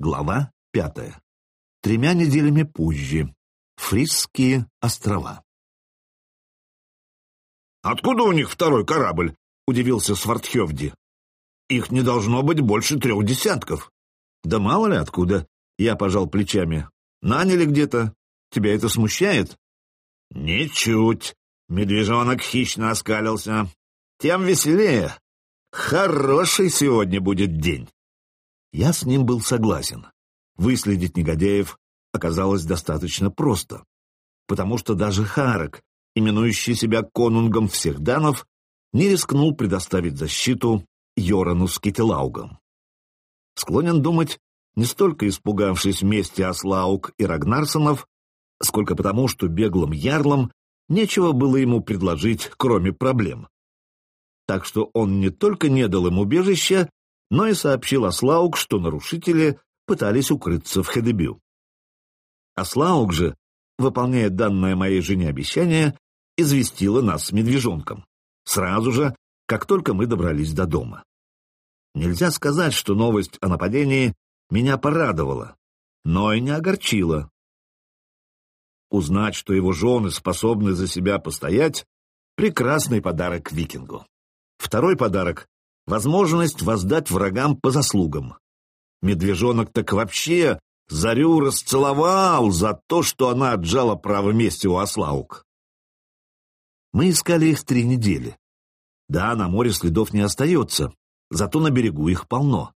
Глава пятая. Тремя неделями позже. Фрисские острова. «Откуда у них второй корабль?» — удивился Свартхевди. «Их не должно быть больше трех десятков». «Да мало ли откуда», — я пожал плечами. «Наняли где-то. Тебя это смущает?» «Ничуть», — медвежонок хищно оскалился. «Тем веселее. Хороший сегодня будет день». Я с ним был согласен. Выследить негодяев оказалось достаточно просто, потому что даже Харак, именующий себя конунгом всех данов, не рискнул предоставить защиту Йорану с Кителаугом. Склонен думать, не столько испугавшись вместе Аслаук и Рагнарсонов, сколько потому, что беглым ярлам нечего было ему предложить, кроме проблем. Так что он не только не дал им убежища, но и сообщил Аслаук, что нарушители пытались укрыться в Хедебю. Аслаук же, выполняя данное моей жене обещание, известила нас с медвежонком, сразу же, как только мы добрались до дома. Нельзя сказать, что новость о нападении меня порадовала, но и не огорчила. Узнать, что его жены способны за себя постоять — прекрасный подарок викингу. Второй подарок возможность воздать врагам по заслугам. Медвежонок так вообще Зарю расцеловал за то, что она отжала право мести у Аслаук. Мы искали их три недели. Да, на море следов не остается, зато на берегу их полно.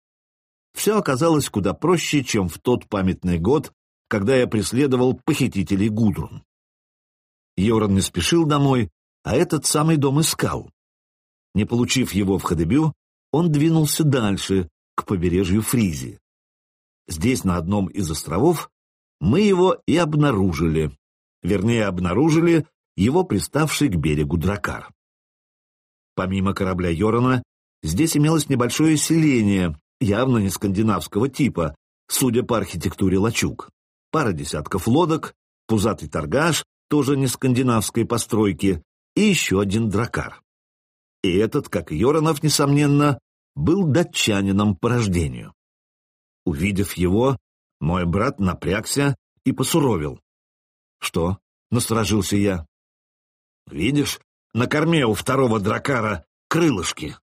Все оказалось куда проще, чем в тот памятный год, когда я преследовал похитителей Гудрун. Йоран не спешил домой, а этот самый дом искал. Не получив его в Хадебю, он двинулся дальше, к побережью Фризи. Здесь, на одном из островов, мы его и обнаружили. Вернее, обнаружили его приставший к берегу дракар. Помимо корабля Йорона, здесь имелось небольшое селение, явно не скандинавского типа, судя по архитектуре лачуг. Пара десятков лодок, пузатый торгаш, тоже не скандинавской постройки, и еще один дракар. И этот, как Йоранов, несомненно, был датчанином по рождению. Увидев его, мой брат напрягся и посуровил. «Что?» — насторожился я. «Видишь, на корме у второго дракара крылышки».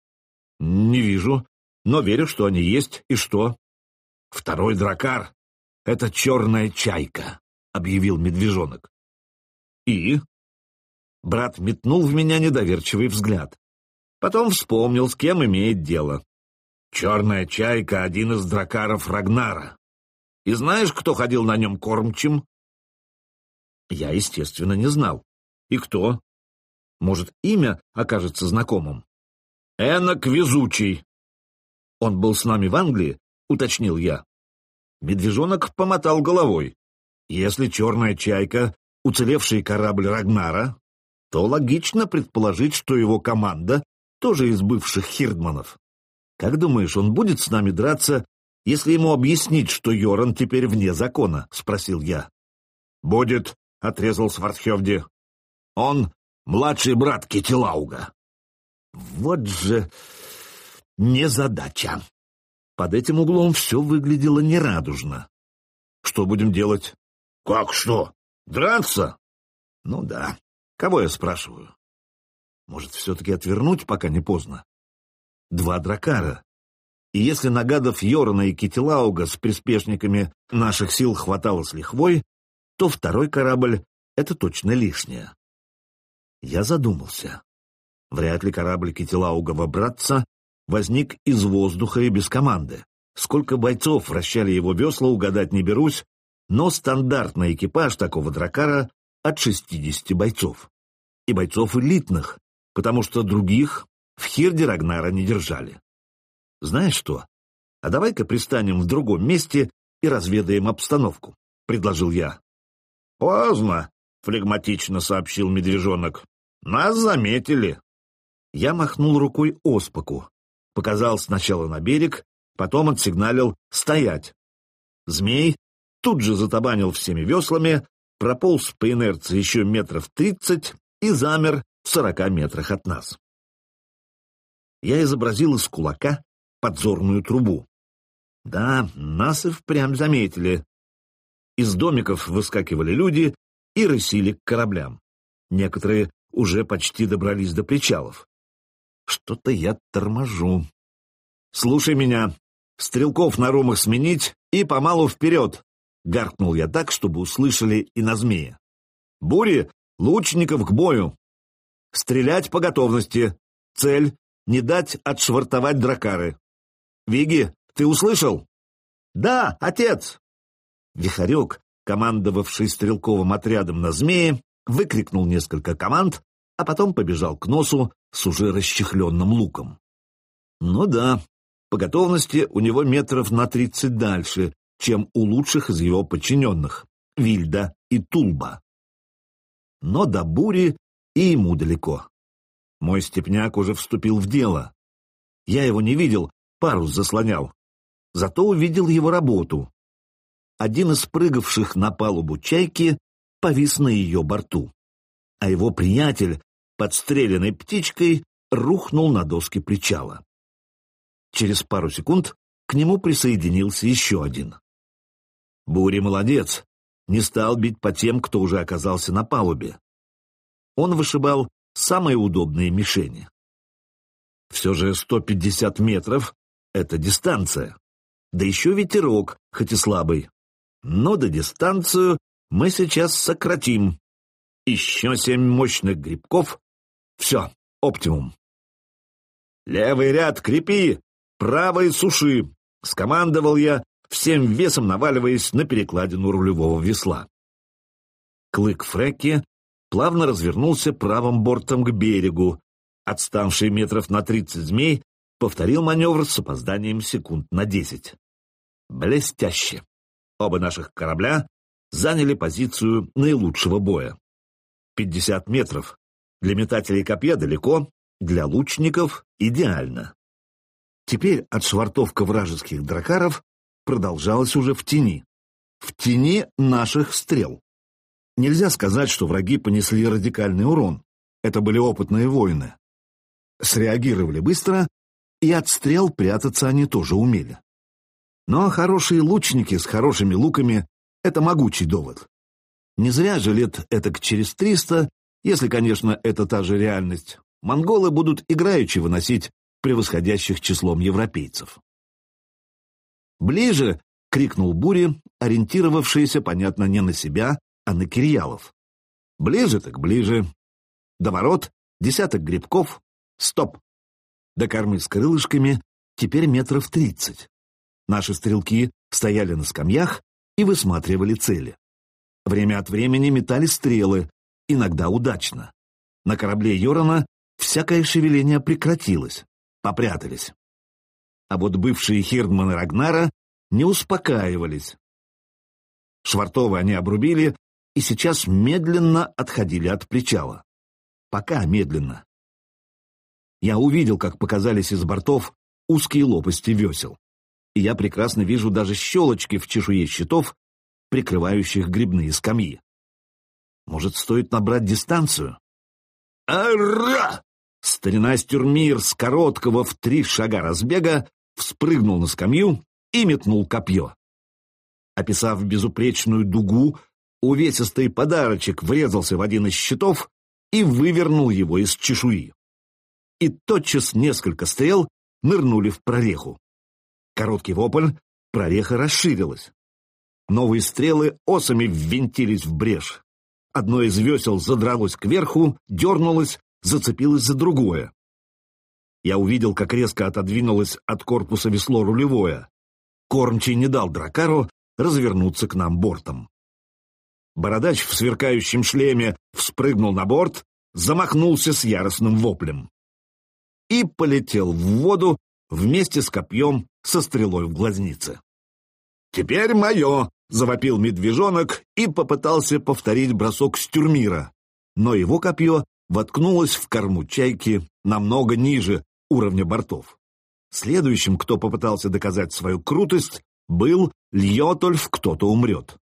«Не вижу, но верю, что они есть. И что?» «Второй дракар — это черная чайка», — объявил медвежонок. «И?» Брат метнул в меня недоверчивый взгляд. Потом вспомнил, с кем имеет дело. Черная чайка — один из дракаров Рагнара. И знаешь, кто ходил на нем кормчим? Я, естественно, не знал. И кто? Может, имя окажется знакомым? Энок Везучий. Он был с нами в Англии, уточнил я. Медвежонок помотал головой. Если черная чайка — уцелевший корабль Рагнара, то логично предположить, что его команда тоже из бывших хирдманов. Как думаешь, он будет с нами драться, если ему объяснить, что Йоран теперь вне закона? — спросил я. — Будет, — отрезал Свардхевди. — Он младший брат Китилауга. Вот же незадача. Под этим углом все выглядело нерадужно. Что будем делать? — Как что? Драться? — Ну да. Кого я спрашиваю? Может, все-таки отвернуть, пока не поздно? Два дракара. И если нагадов Йорна и Китилауга с приспешниками наших сил хватало с лихвой, то второй корабль — это точно лишнее. Я задумался. Вряд ли корабль Китилаугова братца возник из воздуха и без команды. Сколько бойцов вращали его весла, угадать не берусь, но стандартный экипаж такого дракара от 60 бойцов. И бойцов элитных, потому что других в Хирде Рагнара не держали. Знаешь что? А давай-ка пристанем в другом месте и разведаем обстановку, — предложил я. — Поздно, — флегматично сообщил медвежонок. — Нас заметили. Я махнул рукой оспоку, показал сначала на берег, потом отсигналил «стоять». Змей тут же затабанил всеми веслами, прополз по инерции еще метров тридцать и замер в сорока метрах от нас. Я изобразил из кулака подзорную трубу. Да, нас и впрямь заметили. Из домиков выскакивали люди и рысили к кораблям. Некоторые уже почти добрались до причалов. Что-то я торможу. Слушай меня. Стрелков на румах сменить и помалу вперед. Гаркнул я так, чтобы услышали и на змея. Бури, лучников к бою. Стрелять по готовности. Цель — не дать отшвартовать дракары. Виги, ты услышал? Да, отец. Вихарек, командовавший стрелковым отрядом на змее, выкрикнул несколько команд, а потом побежал к носу с уже расчехленным луком. Ну да, по готовности у него метров на тридцать дальше, чем у лучших из его подчиненных — Вильда и Тулба. Но до бури и ему далеко. Мой степняк уже вступил в дело. Я его не видел, парус заслонял. Зато увидел его работу. Один из прыгавших на палубу чайки повис на ее борту, а его приятель, подстреленной птичкой, рухнул на доски причала. Через пару секунд к нему присоединился еще один. Бури молодец, не стал бить по тем, кто уже оказался на палубе. Он вышибал самые удобные мишени. Все же 150 метров — это дистанция. Да еще ветерок, хоть и слабый. Но до дистанцию мы сейчас сократим. Еще семь мощных грибков. Все, оптимум. «Левый ряд крепи, правый суши!» — скомандовал я, всем весом наваливаясь на перекладину рулевого весла. Клык Фрекки плавно развернулся правым бортом к берегу. Отставший метров на тридцать змей повторил маневр с опозданием секунд на десять. Блестяще! Оба наших корабля заняли позицию наилучшего боя. Пятьдесят метров. Для метателей копья далеко, для лучников идеально. Теперь отшвартовка вражеских дракаров продолжалась уже в тени. В тени наших стрел. Нельзя сказать, что враги понесли радикальный урон. Это были опытные воины. Среагировали быстро, и от стрел прятаться они тоже умели. Но хорошие лучники с хорошими луками — это могучий довод. Не зря же лет этак через триста, если, конечно, это та же реальность, монголы будут играючи выносить превосходящих числом европейцев. «Ближе!» — крикнул Бури, ориентировавшийся, понятно, не на себя, а на Кирьялов. «Ближе так ближе. До ворот десяток грибков. Стоп!» До кормы с крылышками теперь метров тридцать. Наши стрелки стояли на скамьях и высматривали цели. Время от времени метали стрелы, иногда удачно. На корабле Йорона всякое шевеление прекратилось, попрятались а вот бывшие хирдманы Рагнара не успокаивались. Швартовы они обрубили и сейчас медленно отходили от причала. Пока медленно. Я увидел, как показались из бортов узкие лопасти весел. И я прекрасно вижу даже щелочки в чешуе щитов, прикрывающих грибные скамьи. Может, стоит набрать дистанцию? «Ара!» Старина Стюрмир с короткого в три шага разбега вспрыгнул на скамью и метнул копье. Описав безупречную дугу, увесистый подарочек врезался в один из щитов и вывернул его из чешуи. И тотчас несколько стрел нырнули в прореху. Короткий вопль, прореха расширилась. Новые стрелы осами ввинтились в брешь. Одно из весел задралось кверху, дернулось, зацепилось за другое. Я увидел, как резко отодвинулось от корпуса весло рулевое. Кормчий не дал Дракару развернуться к нам бортом. Бородач в сверкающем шлеме вспрыгнул на борт, замахнулся с яростным воплем. И полетел в воду вместе с копьем со стрелой в глазнице. «Теперь мое!» — завопил медвежонок и попытался повторить бросок с тюрмира, но его копье воткнулось в корму чайки намного ниже, уровня бортов. Следующим, кто попытался доказать свою крутость, был Льотольф «Кто-то умрет».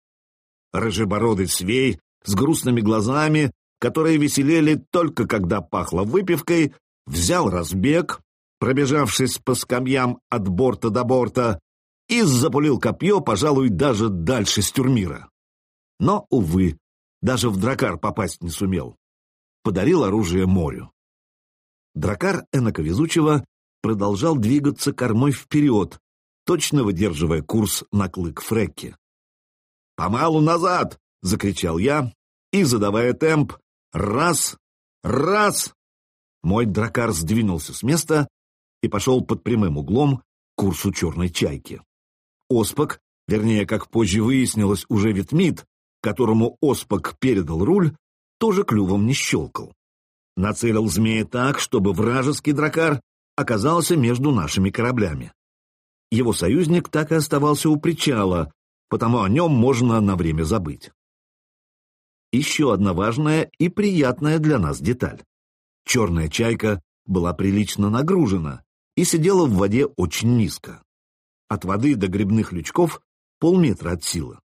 Рыжебородый свей с грустными глазами, которые веселели только когда пахло выпивкой, взял разбег, пробежавшись по скамьям от борта до борта, и запулил копье, пожалуй, даже дальше Стюрмира. Но, увы, даже в дракар попасть не сумел. Подарил оружие морю. Дракар Энока Везучего продолжал двигаться кормой вперед, точно выдерживая курс на клык Фрекки. «Помалу назад!» — закричал я, и, задавая темп, раз, раз, мой дракар сдвинулся с места и пошел под прямым углом к курсу черной чайки. Оспок, вернее, как позже выяснилось, уже Витмит, которому Оспок передал руль, тоже клювом не щелкал. Нацелил змея так, чтобы вражеский дракар оказался между нашими кораблями. Его союзник так и оставался у причала, потому о нем можно на время забыть. Еще одна важная и приятная для нас деталь. Черная чайка была прилично нагружена и сидела в воде очень низко. От воды до грибных лючков полметра от силы.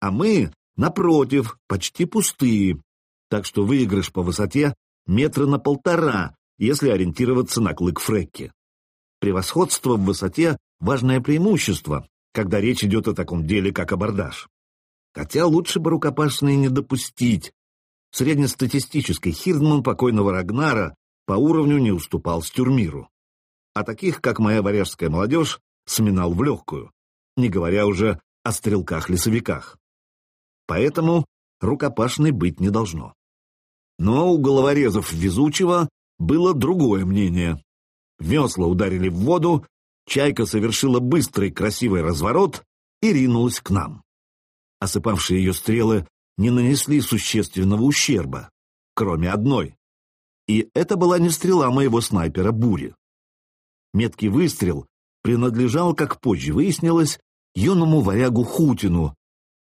А мы, напротив, почти пустые, так что выигрыш по высоте метра на полтора, если ориентироваться на клык Фрекки. Превосходство в высоте — важное преимущество, когда речь идет о таком деле, как абордаж. Хотя лучше бы рукопашные не допустить, Среднестатистический Хирдман покойного Рагнара по уровню не уступал Стюрмиру. А таких, как моя варяжская молодежь, сминал в легкую, не говоря уже о стрелках-лесовиках. Поэтому рукопашной быть не должно. Но у головорезов везучего было другое мнение. Весла ударили в воду, чайка совершила быстрый красивый разворот и ринулась к нам. Осыпавшие ее стрелы не нанесли существенного ущерба, кроме одной. И это была не стрела моего снайпера Бури. Меткий выстрел принадлежал, как позже выяснилось, юному варягу Хутину,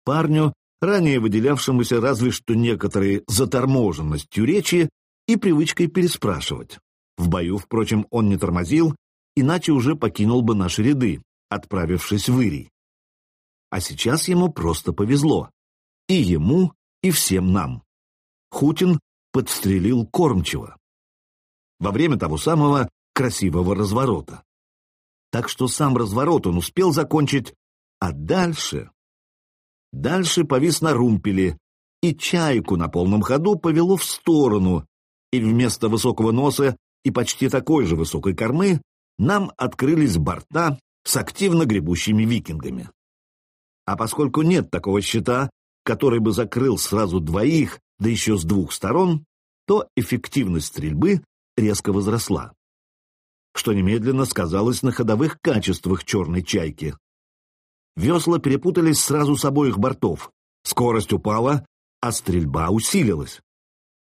парню, ранее выделявшемуся разве что некоторой заторможенностью речи и привычкой переспрашивать. В бою, впрочем, он не тормозил, иначе уже покинул бы наши ряды, отправившись в Ирий. А сейчас ему просто повезло. И ему, и всем нам. Хутин подстрелил кормчего. Во время того самого красивого разворота. Так что сам разворот он успел закончить, а дальше... Дальше повис на румпеле, и чайку на полном ходу повело в сторону, и вместо высокого носа и почти такой же высокой кормы нам открылись борта с активно гребущими викингами. А поскольку нет такого щита, который бы закрыл сразу двоих, да еще с двух сторон, то эффективность стрельбы резко возросла, что немедленно сказалось на ходовых качествах черной чайки. Весла перепутались сразу с обоих бортов, скорость упала, а стрельба усилилась.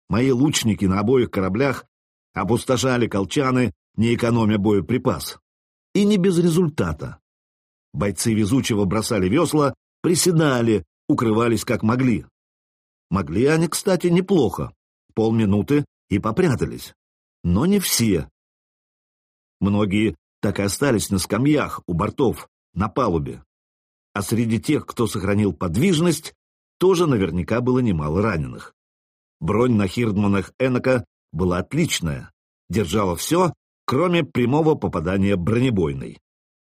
Мои лучники на обоих кораблях опустошали колчаны, не экономя боеприпас. И не без результата. Бойцы везучего бросали весла, приседали, укрывались как могли. Могли они, кстати, неплохо. Полминуты и попрятались. Но не все. Многие так и остались на скамьях у бортов, на палубе. А среди тех, кто сохранил подвижность, тоже наверняка было немало раненых. Бронь на Хирдманах Энока была отличная, держала все, кроме прямого попадания бронебойной.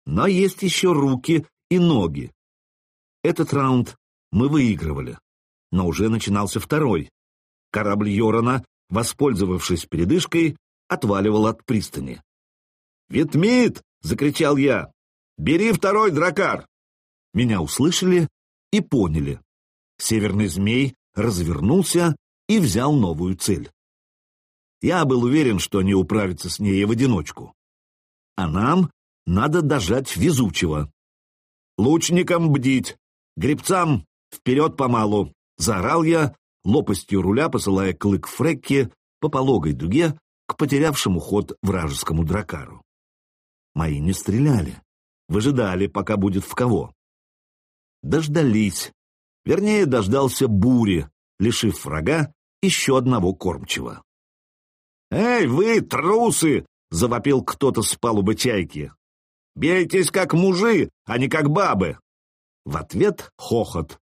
Но есть еще руки и ноги. Этот раунд мы выигрывали. Но уже начинался второй. Корабль Йорона, воспользовавшись передышкой, отваливал от пристани. «Витмит!» — закричал я. «Бери второй дракар!» Меня услышали и поняли. Северный змей развернулся и взял новую цель. Я был уверен, что не управится с ней в одиночку. А нам надо дожать везучего. Лучникам бдить, гребцам «Вперед помалу!» — заорал я, лопастью руля посылая клык Фрекки по пологой дуге к потерявшему ход вражескому дракару. Мои не стреляли, выжидали, пока будет в кого. Дождались, вернее, дождался бури, лишив врага еще одного кормчего. «Эй, вы, трусы!» — завопил кто-то с палубы чайки. «Бейтесь как мужи, а не как бабы!» В ответ хохот.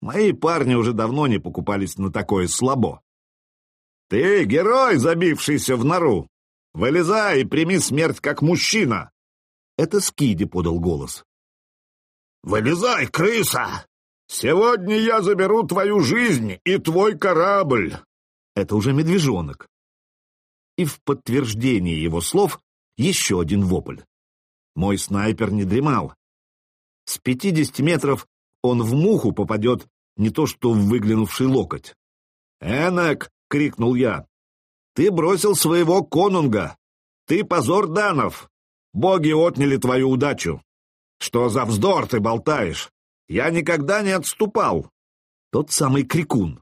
Мои парни уже давно не покупались на такое слабо. «Ты герой, забившийся в нору! Вылезай и прими смерть как мужчина!» Это Скиди подал голос. «Вылезай, крыса! Сегодня я заберу твою жизнь и твой корабль!» Это уже медвежонок. И в подтверждение его слов еще один вопль. Мой снайпер не дремал. С пятидесяти метров он в муху попадет, не то что в выглянувший локоть. «Энак!» — крикнул я. «Ты бросил своего конунга! Ты позор данов! Боги отняли твою удачу! Что за вздор ты болтаешь? Я никогда не отступал!» Тот самый крикун.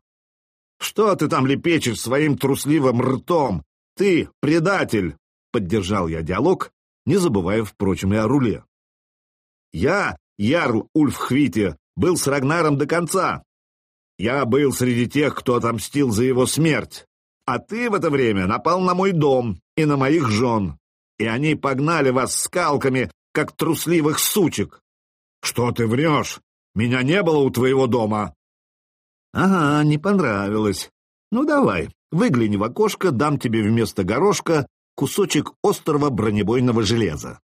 «Что ты там лепечешь своим трусливым ртом? Ты предатель!» — поддержал я диалог, не забывая, впрочем, и о руле. «Я, Ярл Ульф Хвите, был с Рагнаром до конца. Я был среди тех, кто отомстил за его смерть. А ты в это время напал на мой дом и на моих жен. И они погнали вас скалками, как трусливых сучек. Что ты врешь? Меня не было у твоего дома. Ага, не понравилось. Ну давай, выгляни в окошко, дам тебе вместо горошка кусочек острого бронебойного железа.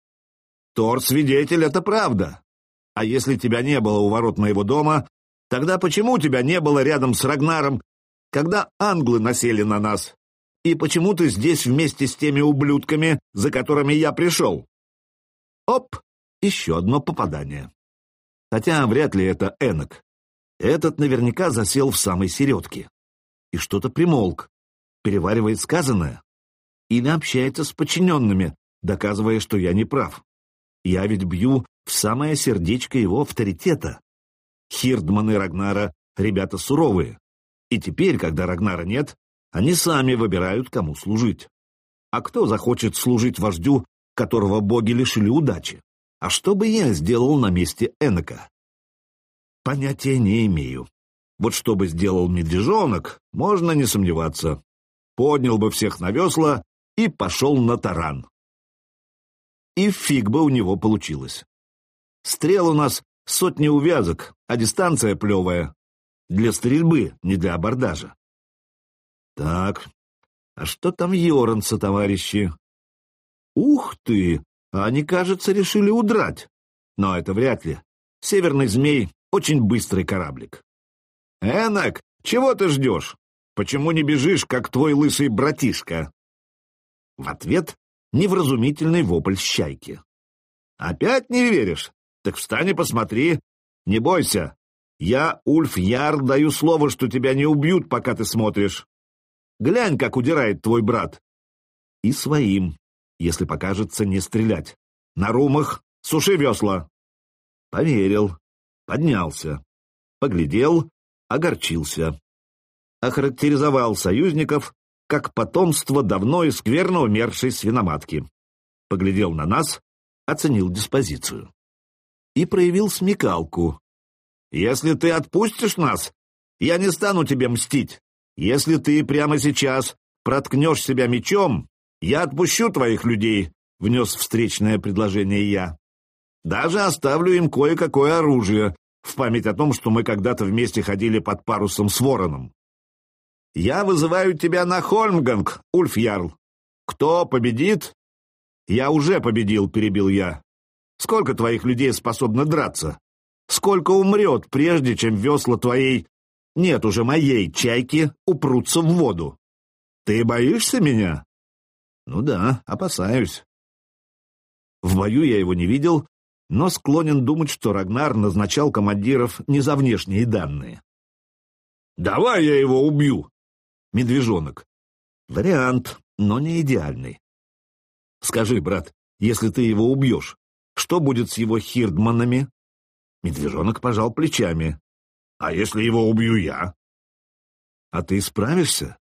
Тор-свидетель — это правда. А если тебя не было у ворот моего дома, тогда почему тебя не было рядом с Рагнаром, когда англы насели на нас? И почему ты здесь вместе с теми ублюдками, за которыми я пришел? Оп! Еще одно попадание. Хотя вряд ли это Энок. Этот наверняка засел в самой середке. И что-то примолк, переваривает сказанное. Или общается с подчиненными, доказывая, что я не прав. Я ведь бью в самое сердечко его авторитета. Хирдманы Рагнара — ребята суровые. И теперь, когда Рагнара нет, они сами выбирают, кому служить. А кто захочет служить вождю, которого боги лишили удачи? А что бы я сделал на месте Энока? Понятия не имею. Вот что бы сделал медвежонок, можно не сомневаться. Поднял бы всех на весла и пошел на таран. И фиг бы у него получилось. Стрел у нас сотни увязок, а дистанция плевая. Для стрельбы, не для абордажа. Так, а что там Йоранса, товарищи? Ух ты! Они, кажется, решили удрать. Но это вряд ли. Северный змей — очень быстрый кораблик. Энак, чего ты ждешь? Почему не бежишь, как твой лысый братишка? В ответ невразумительный вопль щайки. «Опять не веришь? Так встань и посмотри. Не бойся. Я, Ульф Яр, даю слово, что тебя не убьют, пока ты смотришь. Глянь, как удирает твой брат. И своим, если покажется, не стрелять. На румах суши весла. Поверил. Поднялся. Поглядел, огорчился. Охарактеризовал союзников как потомство давно и скверно умершей свиноматки. Поглядел на нас, оценил диспозицию. И проявил смекалку. «Если ты отпустишь нас, я не стану тебе мстить. Если ты прямо сейчас проткнешь себя мечом, я отпущу твоих людей», — внес встречное предложение я. «Даже оставлю им кое-какое оружие, в память о том, что мы когда-то вместе ходили под парусом с вороном. Я вызываю тебя на Хольмганг, Ульф Ярл. Кто победит? Я уже победил, перебил я. Сколько твоих людей способно драться? Сколько умрет, прежде чем весла твоей, нет уже моей чайки, упрутся в воду? Ты боишься меня? Ну да, опасаюсь. В бою я его не видел, но склонен думать, что Рагнар назначал командиров не за внешние данные. «Давай я его убью!» Медвежонок. Вариант, но не идеальный. Скажи, брат, если ты его убьешь, что будет с его хирдманами? Медвежонок пожал плечами. А если его убью я? А ты справишься?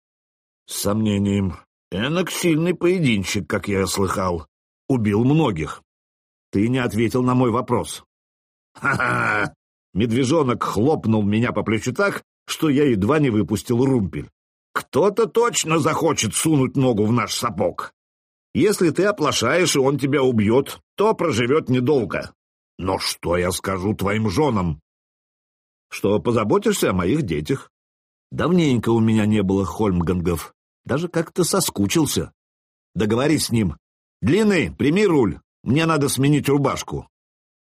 С сомнением. Энок сильный поединщик, как я слыхал. Убил многих. Ты не ответил на мой вопрос. Ха-ха! Медвежонок хлопнул меня по плечу так, что я едва не выпустил румпель. Кто-то точно захочет сунуть ногу в наш сапог. Если ты оплошаешь, и он тебя убьет, то проживет недолго. Но что я скажу твоим женам? Что позаботишься о моих детях. Давненько у меня не было хольмгангов. Даже как-то соскучился. Договорись с ним. Длинный, прими руль. Мне надо сменить рубашку.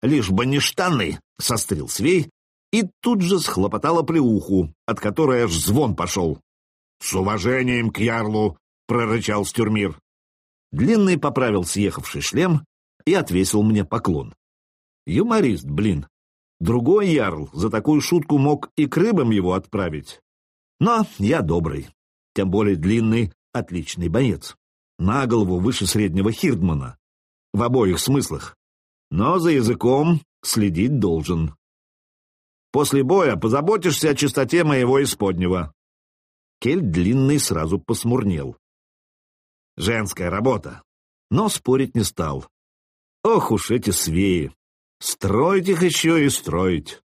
лишь бы не штаны, — сострил свей и тут же схлопотала плеуху, от которой аж звон пошел. — С уважением к ярлу! — прорычал Стюрмир. Длинный поправил съехавший шлем и отвесил мне поклон. Юморист, блин. Другой ярл за такую шутку мог и к рыбам его отправить. Но я добрый. Тем более длинный — отличный боец. На голову выше среднего Хирдмана. В обоих смыслах. Но за языком следить должен. После боя позаботишься о чистоте моего исподнего. Кель длинный сразу посмурнел. Женская работа. Но спорить не стал. Ох уж эти свеи. Строить их еще и строить.